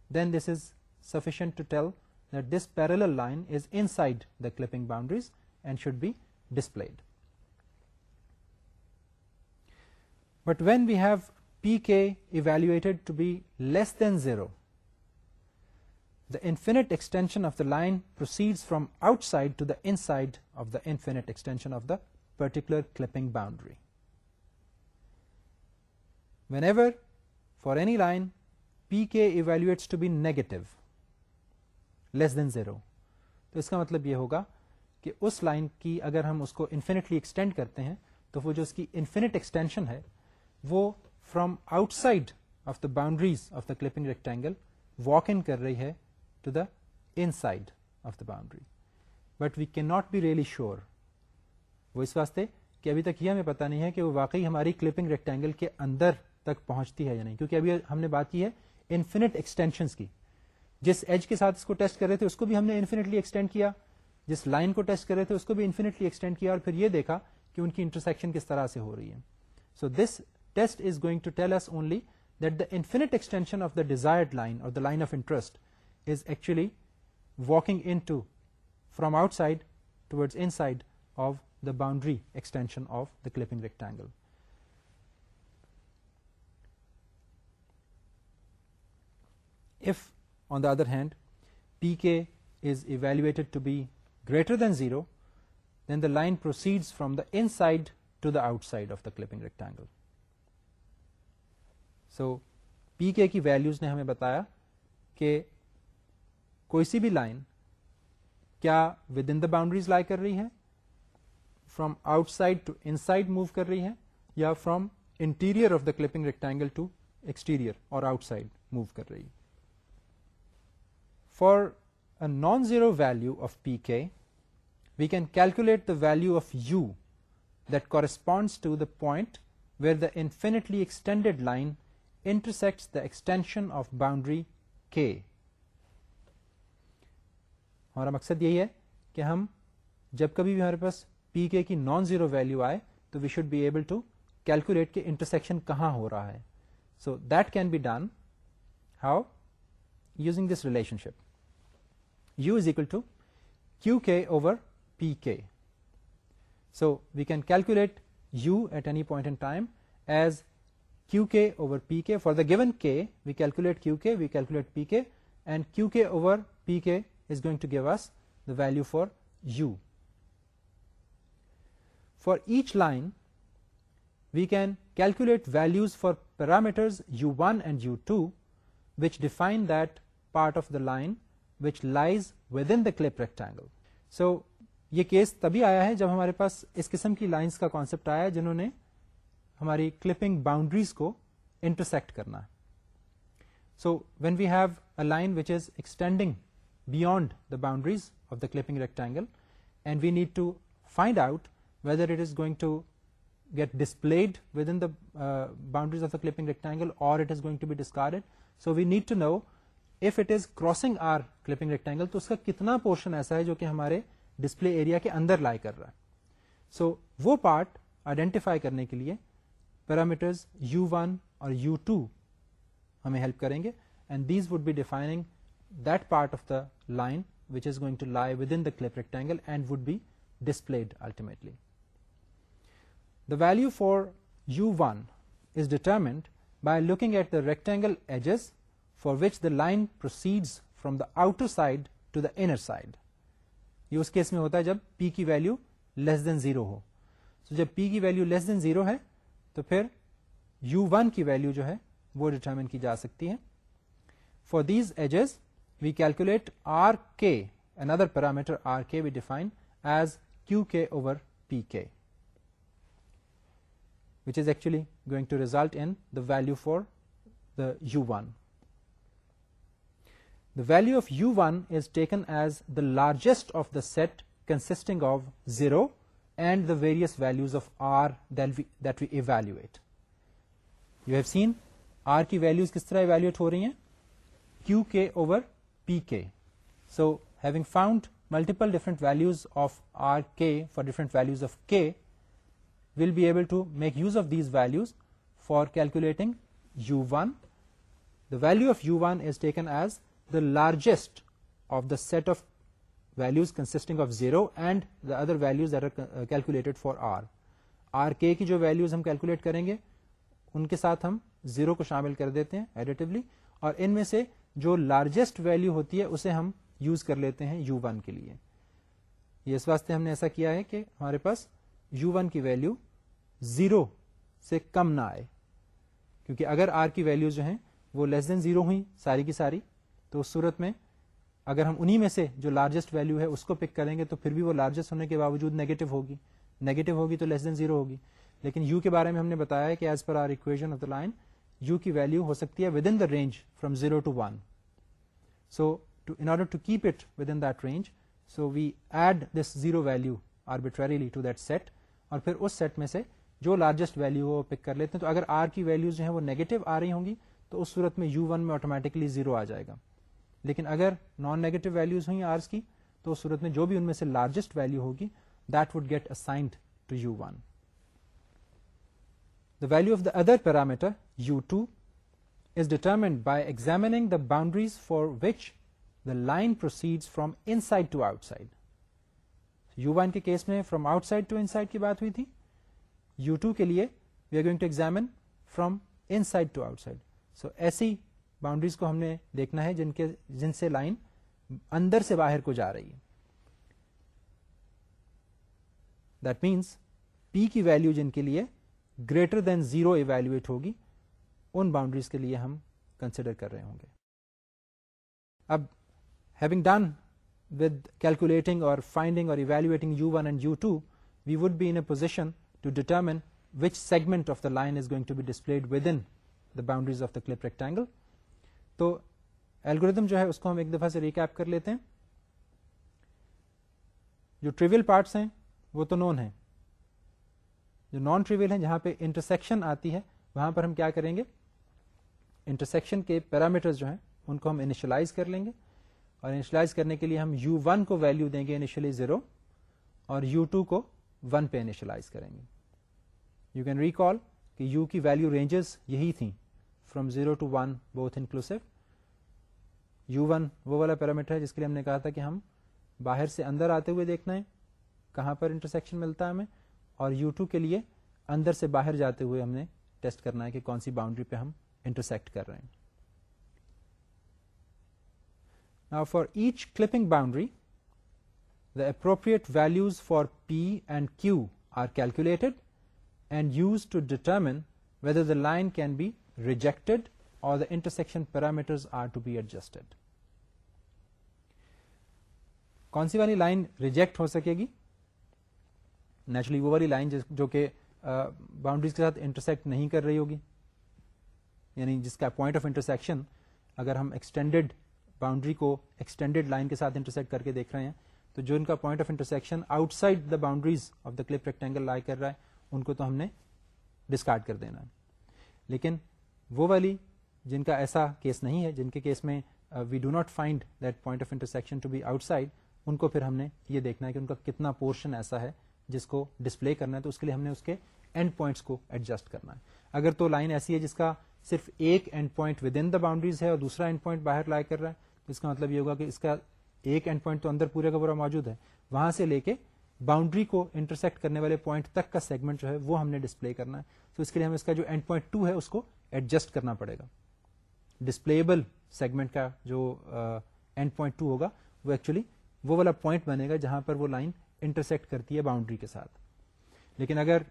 then this is sufficient to tell that this parallel line is inside the clipping boundaries and should be displayed. But when we have pk evaluated to be less than 0, infinite extension of the line line from outside to the inside of the infinite extension of the particular clipping boundary whenever for any line p k negative, less less than zero تو اس کا مطلب یہ ہوگا کہ اس لائن کی اگر ہم اس کو انفینٹلی ایکسٹینڈ کرتے ہیں تو وہ جو اس کی انفینٹ ایکسٹینشن ہے وہ from outside of the boundaries of the clipping rectangle walk in کر رہی ہے to the inside of the boundary but we can not be really sure وہ اس واسطے کہ ابھی تک یہ ہمیں پتا نہیں ہے کہ وہ واقعی ہماری کلپنگ ریکٹینگل کے اندر تک پہنچتی ہے یا نہیں کیونکہ ابھی ہم نے بات کی ہے انفینٹ ایکسٹینشن کی جس ایج کے ساتھ اس کو ٹیسٹ کر رہے تھے اس کو بھی ہم نے انفینٹلی ایکسٹینڈ کیا جس لائن کو ٹیسٹ کر رہے تھے اس کو بھی انفینٹلی ایکسٹینڈ کیا اور پھر یہ دیکھا کہ ان کی انٹرسیکشن کس طرح سے ہو رہی ہے so this test is going to tell us only that the infinite extension of the Dzire line or the line of interest actually walking into from outside toward inside of the boundary extension of the clipping rectangle if on the other hand p k is evaluated to be greater than zero then the line proceed from the inside to the out side of the clipping rectangle so p k کی values نے ہمیں بتایا کہ کوئی سی بھی line کیا with in the boundaries lie کر رہی ہے from outside to inside move کر رہی ہے یا from interior of the clipping rectangle to exterior or outside move کر رہی for non zero value of p k we can calculate the value of u that corresponds to the point where the infinitely extended line intersects the extension of boundary کے ہمارا مقصد یہی ہے کہ ہم جب کبھی بھی ہمارے پاس پی کے کی نان زیرو ویلو آئے تو we should be able to calculate کے انٹرسیکشن کہاں ہو رہا ہے so that can be done how using this relationship u is equal to q k over p k so we can calculate u at any point in time as q k over p k for the given k we calculate q k we calculate P k and q k over p k going to give us the value for u for each line we can calculate values for for u one and you two which define that part of the line which lies within the clip rectangle so یہ case تبھی آیا ہے جب ہمارے پاس اس قسم کی لائنس کا کانسپٹ آیا ہے جنہوں نے ہماری کلپنگ باؤنڈریز کو انٹرسیکٹ کرنا so when we have a line which is extending rectangle the boundaries of the clipping rectangle and we need to find out whether it is going to get the boundaries of the clipping rectangle or it is discarded. So we need to know if it is crossing our clipping rectangle تو اس کا کتنا portion ایسا ہے جو کہ ہمارے display area کے اندر لائے کر رہا ہے سو وہ پارٹ آئیڈینٹیفائی کرنے کے لیے پیرامیٹرز یو ون اور یو ٹو ہمیں ہیلپ کریں گے and these would be defining the part of the line which is going to lie within the clip rectangle and would be displayed الٹی the value for u one is determined by looking at the rectangle edges for which the line proceed from the outer side to the side اس case میں ہوتا ہے جب p کی value less than zero ہو so جب p کی value less than zero ہے تو پھر یو ون کی ویلو جو ہے وہ ڈٹرمنٹ کی جا سکتی ہے for these edges we calculate r k another parameter r k we define as q k over p k which is actually going to result in the value for the u one the value of u one is taken as the largest of the set consisting of zero and the various values of آرٹ that we evaluate at you have seen r کی values کس طرح evaluate ہو رہی ہیں کیو k over p k so having found multiple different values of are k for different values of k we'll be able to make use of these values for calculating u one the value of u one is taken as the largest of the set of values consisting of zero and the other values calculate for r r k کی جو values ہم calculate کریں گے ان کے ساتھ ہم zero کو شامل کر دیتے ہیں ایڈیٹولی اور ان میں سے جو لارجسٹ ویلو ہوتی ہے اسے ہم یوز کر لیتے ہیں یو ون کے لیے یہ اس واسطے ہم نے ایسا کیا ہے کہ ہمارے پاس یو ون کی ویلو زیرو سے کم نہ آئے کیونکہ اگر آر کی ویلو جو ہیں وہ لیس دین زیرو ہوئی ساری کی ساری تو اس صورت میں اگر ہم انہی میں سے جو لارجسٹ ویلو ہے اس کو پک کریں گے تو پھر بھی وہ لارجسٹ ہونے کے باوجود نیگیٹو ہوگی نیگیٹو ہوگی تو لیس دین زیرو ہوگی لیکن یو کے بارے میں ہم نے بتایا ہے کہ as per our equation of the line u کی ویلو ہو سکتی ہے within the range from zero to one so to order to keep it within that range so we add this zero value arbitrarily to that set اور پھر اس set میں سے جو لارجسٹ ویلو پک کر لیتے ہیں تو اگر آر کی ویلو جو ہیں وہ نیگیٹو آ رہی ہوں گی تو اس صورت میں یو ون میں آٹومیٹکلی زیرو آ جائے گا لیکن اگر نان نیگیٹو ویلوز ہوئی آرس کی تو اس صورت میں جو بھی ان میں سے لارجسٹ ویلو ہوگی that would get assigned to u one value of the other parameter u two is determined by exam the boundaries for which the line proceed from inside to outside u one کے case میں from outside to inside کی بات ہوئی تھی u two کے لیے we examine from inside to outside so ایسی boundaries کو ہم نے دیکھنا ہے جن کے جن سے لائن اندر سے باہر کو جا رہی ہے دینس پی کی ویلو جن کے لیے گریٹر دین زیرو ایویلویٹ ہوگی ان باؤنڈریز کے لیے ہم کنسیڈر کر رہے ہوں گے اب ہیونگ ڈن ود کیلکولیٹنگ اور فائنڈنگ اور evaluating you one and you two we would be in a position to determine which segment of the line is going to be displayed within the boundaries of the clip rectangle تو algorithm جو ہے اس کو ہم ایک دفعہ سے recap کر لیتے ہیں جو ٹریول پارٹس ہیں وہ تو نون ہیں جو نان ٹریویل ہیں جہاں پہ انٹرسیکشن آتی ہے وہاں پر ہم کیا کریں گے انٹرسیکشن کے پیرامیٹر جو ہیں ان کو ہم انیشلائز کر لیں گے اور انیشلائز کرنے کے لیے ہم یو ون کو ویلو دیں گے انیشلی زیرو اور یو ٹو کو ون پہ انیشلائز کریں گے یو کین ریکال کہ یو کی ویلو رینجز یہی تھیں فرام زیرو ٹو ون بہت انکلوسو یو ون وہ والا پیرامیٹر ہے جس کے لیے ہم نے کہا تھا کہ ہم باہر سے اندر آتے ہوئے دیکھنا ہے کہاں پر انٹرسیکشن ملتا ہے ہمیں اور یو ٹو کے لیے اندر سے باہر جاتے ہوئے ہم نے ٹیسٹ کرنا ہے کہ کون سی باؤنڈری پہ ہم انٹرسیکٹ کر رہے ہیں for each clipping boundary the appropriate values for p and q are calculated and used to determine whether the line can be rejected or the intersection parameter are to be adjusted کون سی والی line reject ہو سکے گی naturally وہ والی line جو کہ باؤنڈریز کے ساتھ انٹرسیکٹ نہیں کر رہی ہوگی یعنی جس کا پوائنٹ آف انٹرسیکشن اگر ہم ایکسٹینڈیڈ باؤنڈری کو ایکسٹینڈیڈ لائن کے ساتھ انٹرسیکٹ کر کے دیکھ رہے ہیں تو جو ان کا point of intersection outside the boundaries of the clip rectangle lie کر رہا ہے ان کو تو ہم نے ڈسکارڈ کر دینا ہے لیکن وہ والی جن کا ایسا کیس نہیں ہے جن کے کیس میں we do not find that point of intersection to be outside ان کو پھر ہم نے یہ دیکھنا ہے کہ ان کا کتنا پورشن ایسا ہے جس کو ڈسپلے کرنا ہے تو اس کے لیے ہم نے اس کے اینڈ پوائنٹس کو ایڈجسٹ کرنا ہے اگر تو لائن ایسی ہے جس کا صرف ایک end point within the boundaries ہے اور دوسرا اینڈ پوائنٹ باہر لائے کر رہا ہے تو اس کا مطلب یہ ہوگا کہ اس کا ایک اینڈ پوائنٹ تو اندر پورے کا پورا موجود ہے وہاں سے لے کے باؤنڈری کو انٹرسیکٹ کرنے والے پوائنٹ تک کا سیگمنٹ جو ہے وہ ہم نے ڈسپلے کرنا ہے تو اس کے لیے ہم اس کا جو اینڈ پوائنٹ ٹو ہے اس کو ایڈجسٹ کرنا پڑے گا ڈسپلےبل سیگمنٹ کا جو اینڈ پوائنٹ ٹو ہوگا وہ ایکچولی وہ والا پوائنٹ بنے گا جہاں پر وہ لائن انٹرسیکٹ کرتی ہے باؤنڈری کے ساتھ لیکن اگر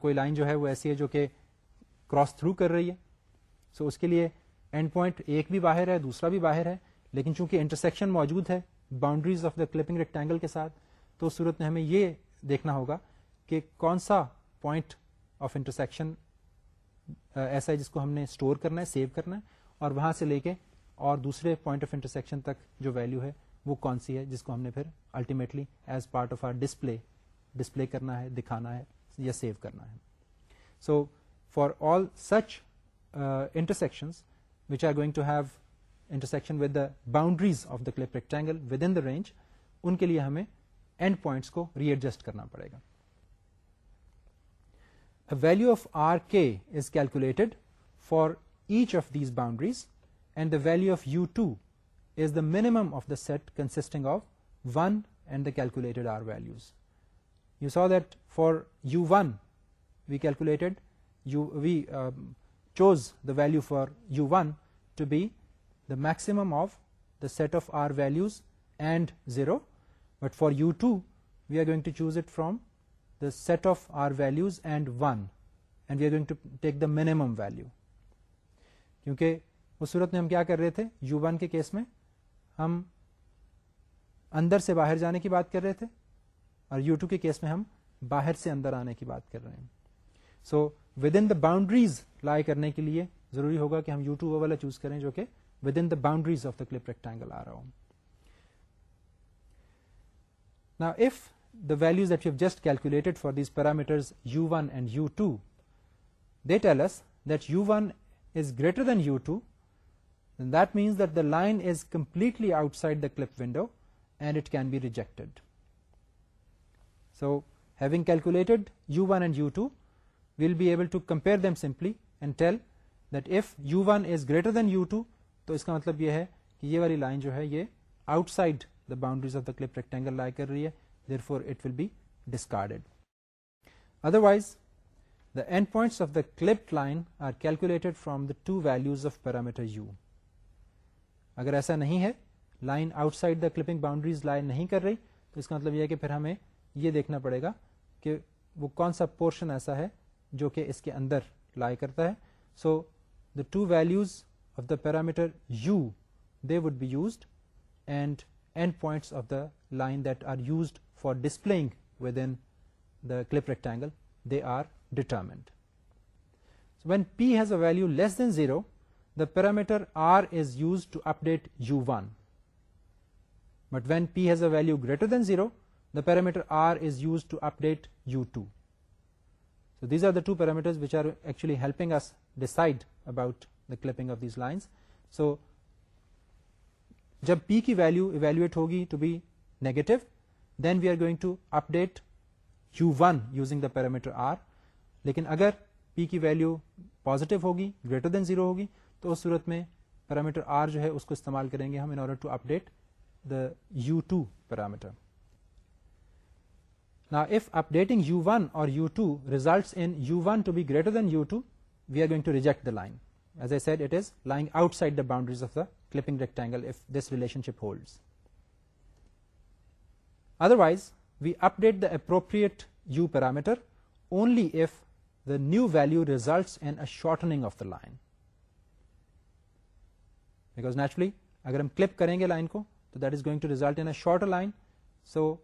کوئی لائن جو ہے وہ ایسی ہے جو کہ کراس تھرو کر رہی ہے سو اس کے لیے اینڈ پوائنٹ ایک بھی باہر ہے دوسرا بھی باہر ہے لیکن چونکہ انٹرسیکشن موجود ہے boundaries of the clipping rectangle کے ساتھ تو اس صورت میں ہمیں یہ دیکھنا ہوگا کہ کون سا پوائنٹ آف انٹرسیکشن ایسا ہے جس کو ہم نے اسٹور کرنا ہے سیو کرنا ہے اور وہاں سے لے کے اور دوسرے پوائنٹ آف انٹرسیکشن تک جو ویلو ہے وہ کون سی ہے جس کو ہم نے پھر ultimately as part of our display display کرنا ہے دکھانا ہے یا سیو کرنا ہے so for all such intersection which are going to have intersection with the boundaries of the clip rectangle within the range ان کے لیے ہمیں اینڈ پوائنٹس کو ری ایڈجسٹ کرنا پڑے گا ویلو آف آر کے is calculated for each of these boundaries and the value of u two minimum of the set consisting of one and the calculated r values u so that for u one we calculated the value for u one to be maximum of the set of r values and zero but for u two we are going to choose it from the set of r values and one and we are going to take the minimum value کیونکہ اس صورت میں ہم کیا کر رہے تھے you one کے کیس میں ہم اندر سے باہر جانے کی بات کر رہے تھے اور یو ٹو کے کیس میں ہم باہر سے اندر آنے کی بات کر رہے ہیں so with in the boundaries لائے کرنے کے لیے ضروری ہوگا کہ ہم یو ٹو والا چوز کریں جو کہ within the boundaries of the clip rectangle آ رہا ہوں نا if the values at just calculated for these parameter u one and you two they tells that u one is greater than u two then the line is completely outside the clip window and it can be rejected so having calculated u one and you two well be able to compare them simply and tell that if u one is greater than u two تو اس کا مطلب یہ ہے کہ یہ والی line جو ہے یہ outside the boundaries of the clip rectangle lie کر رہی ہے therefore it will be discarded otherwise the end point of the clip line are calculated from the two values of parameter you اگر ایسا نہیں ہے line outside the clipping boundaries line نہیں کر رہی تو اس کا مطلب یہ ہے کہ پھر ہمیں یہ دیکھنا پڑے گا کہ وہ کون سا پورشن ایسا ہے جو کہ اس کے اندر لائی کرتا ہے so the two values of the parameter u they would be used and end points of the line that are used for displaying within the clip rectangle they are determined when p has a value less than zero parameter r is used to update u one but when p has a value greater than zero the parameter r is used to update you two so these are the two parameter which are actually helping about the clipping of these line so جب p کی value evaluate ہوگی to be negative then we are going to update u one using the parameter r لیکن اگر p کی value positive ہوگی greater than zero ہوگی تو اس صورت میں پیرامیٹر آر جو ہے اس کو استعمال کریں گے ہم in order to update the u two parameter نا اپڈیٹنگ یو ون اور you two results in u one to be greater than u two we are going to reject the line as a said it is lying outside the boundaries of the clipping rectangle if this relationship holds otherwise we update the appropriate u parameter only if the new value result and a shortening of the line because naturally اگر ہم clip کریں گے line کو تو that is going to result in shorter line so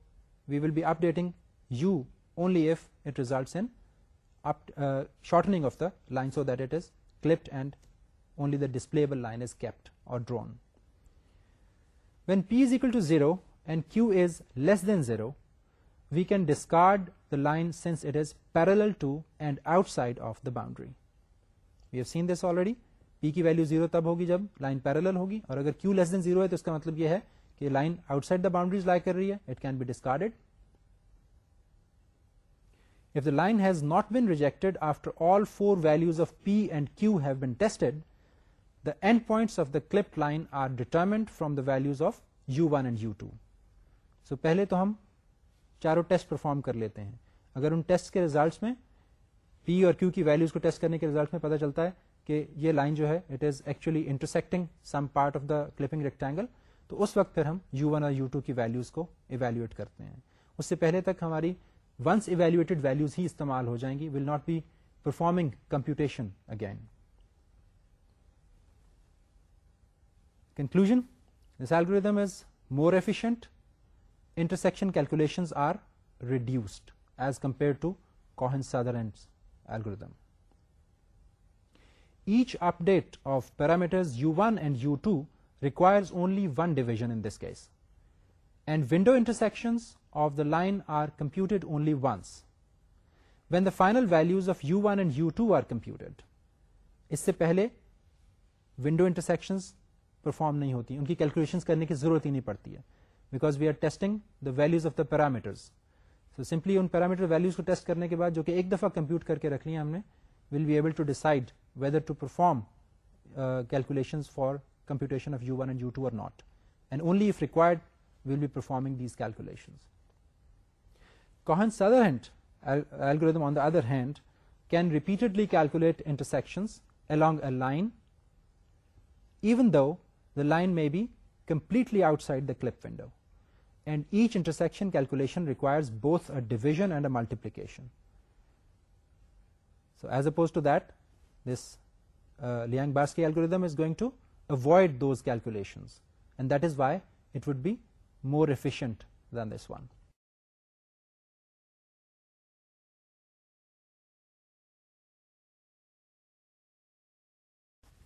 we will be updating u only if it result shortening of the line so that it is clipped and only the display line is kept اور drawn when p is equal to zero and q is less than zero we can discard the line since it is parallel to and outside of the boundary we have seen this already p کی value zero تب ہوگی جب line parallel ہوگی اور اگر q less than zero ہے تو اس کا مطلب یہ ہے کہ line outside the boundaries lie کر رہی ہے it can be discarded if the line has not been rejected after all four values of p and q have the end point of of clip line are determined from the values of u one and u So so پہلے ہم چاروں test perform کر لیتے ہیں اگر ان test کے results میں پی اور کیو کی ویلوز کو ٹیسٹ کرنے کے ریزلٹ میں پتا چلتا ہے کہ یہ لائن جو ہے it is actually intersecting some part of the clipping rectangle تو اس وقت پھر ہم یو یو ون اور ٹو کی ویلوز کو ایویلویٹ کرتے ہیں اس سے پہلے تک ہماری ونس ایویلویٹڈ ویلوز ہی استعمال ہو جائیں گی will not be performing computation again conclusion algorithm is more efficient intersection calculation are reduced as compare to Cohen Sutherland algorithm update of parameters u one and you two requires only one divisions and window intersection of the line are computed only once when the final values of u one and you two are window intersections perform نہیں ہوتی ان کی کیلکویشن کرنے کی ضرورت ہی نہیں پڑتی ہے because we are testing the values of the parameters parameter simply ان پیرامیٹر ویلوز کو ٹیسٹ کرنے کے بعد جو کہ ایک دفعہ کمپیوٹ کر کے رکھ لیا ہم نے will be able to decide whether to perform uh, calculations for computation of u1 and u2 or not, and only if required we will be performing these calculations. Cohen's algorithm on the other hand can repeatedly calculate intersections along a line even though the line may be completely outside the clip window, and each intersection calculation requires both a division and a multiplication. So as opposed to that, this uh, Liang-Barsky algorithm is going to avoid those calculations, and that is why it would be more efficient than this one.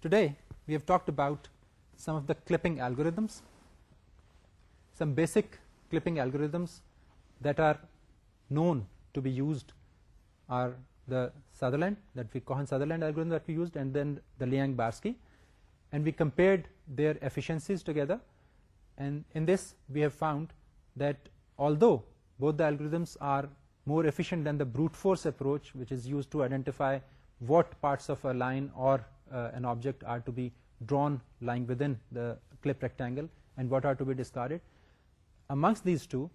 Today we have talked about some of the clipping algorithms, some basic clipping algorithms that are known to be used are the Sutherland, that we Cohen-Sutherland algorithm that we used, and then the Liang-Barsky, and we compared their efficiencies together. And in this, we have found that although both the algorithms are more efficient than the brute force approach, which is used to identify what parts of a line or uh, an object are to be drawn lying within the clipped rectangle and what are to be discarded, amongst these two,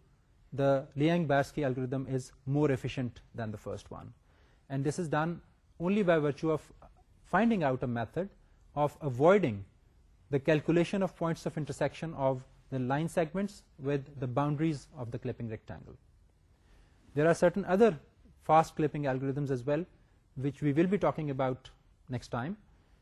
the Liang-Barsky algorithm is more efficient than the first one. And this is done only by virtue of finding out a method of avoiding the calculation of points of intersection of the line segments with the boundaries of the clipping rectangle. There are certain other fast clipping algorithms as well, which we will be talking about next time.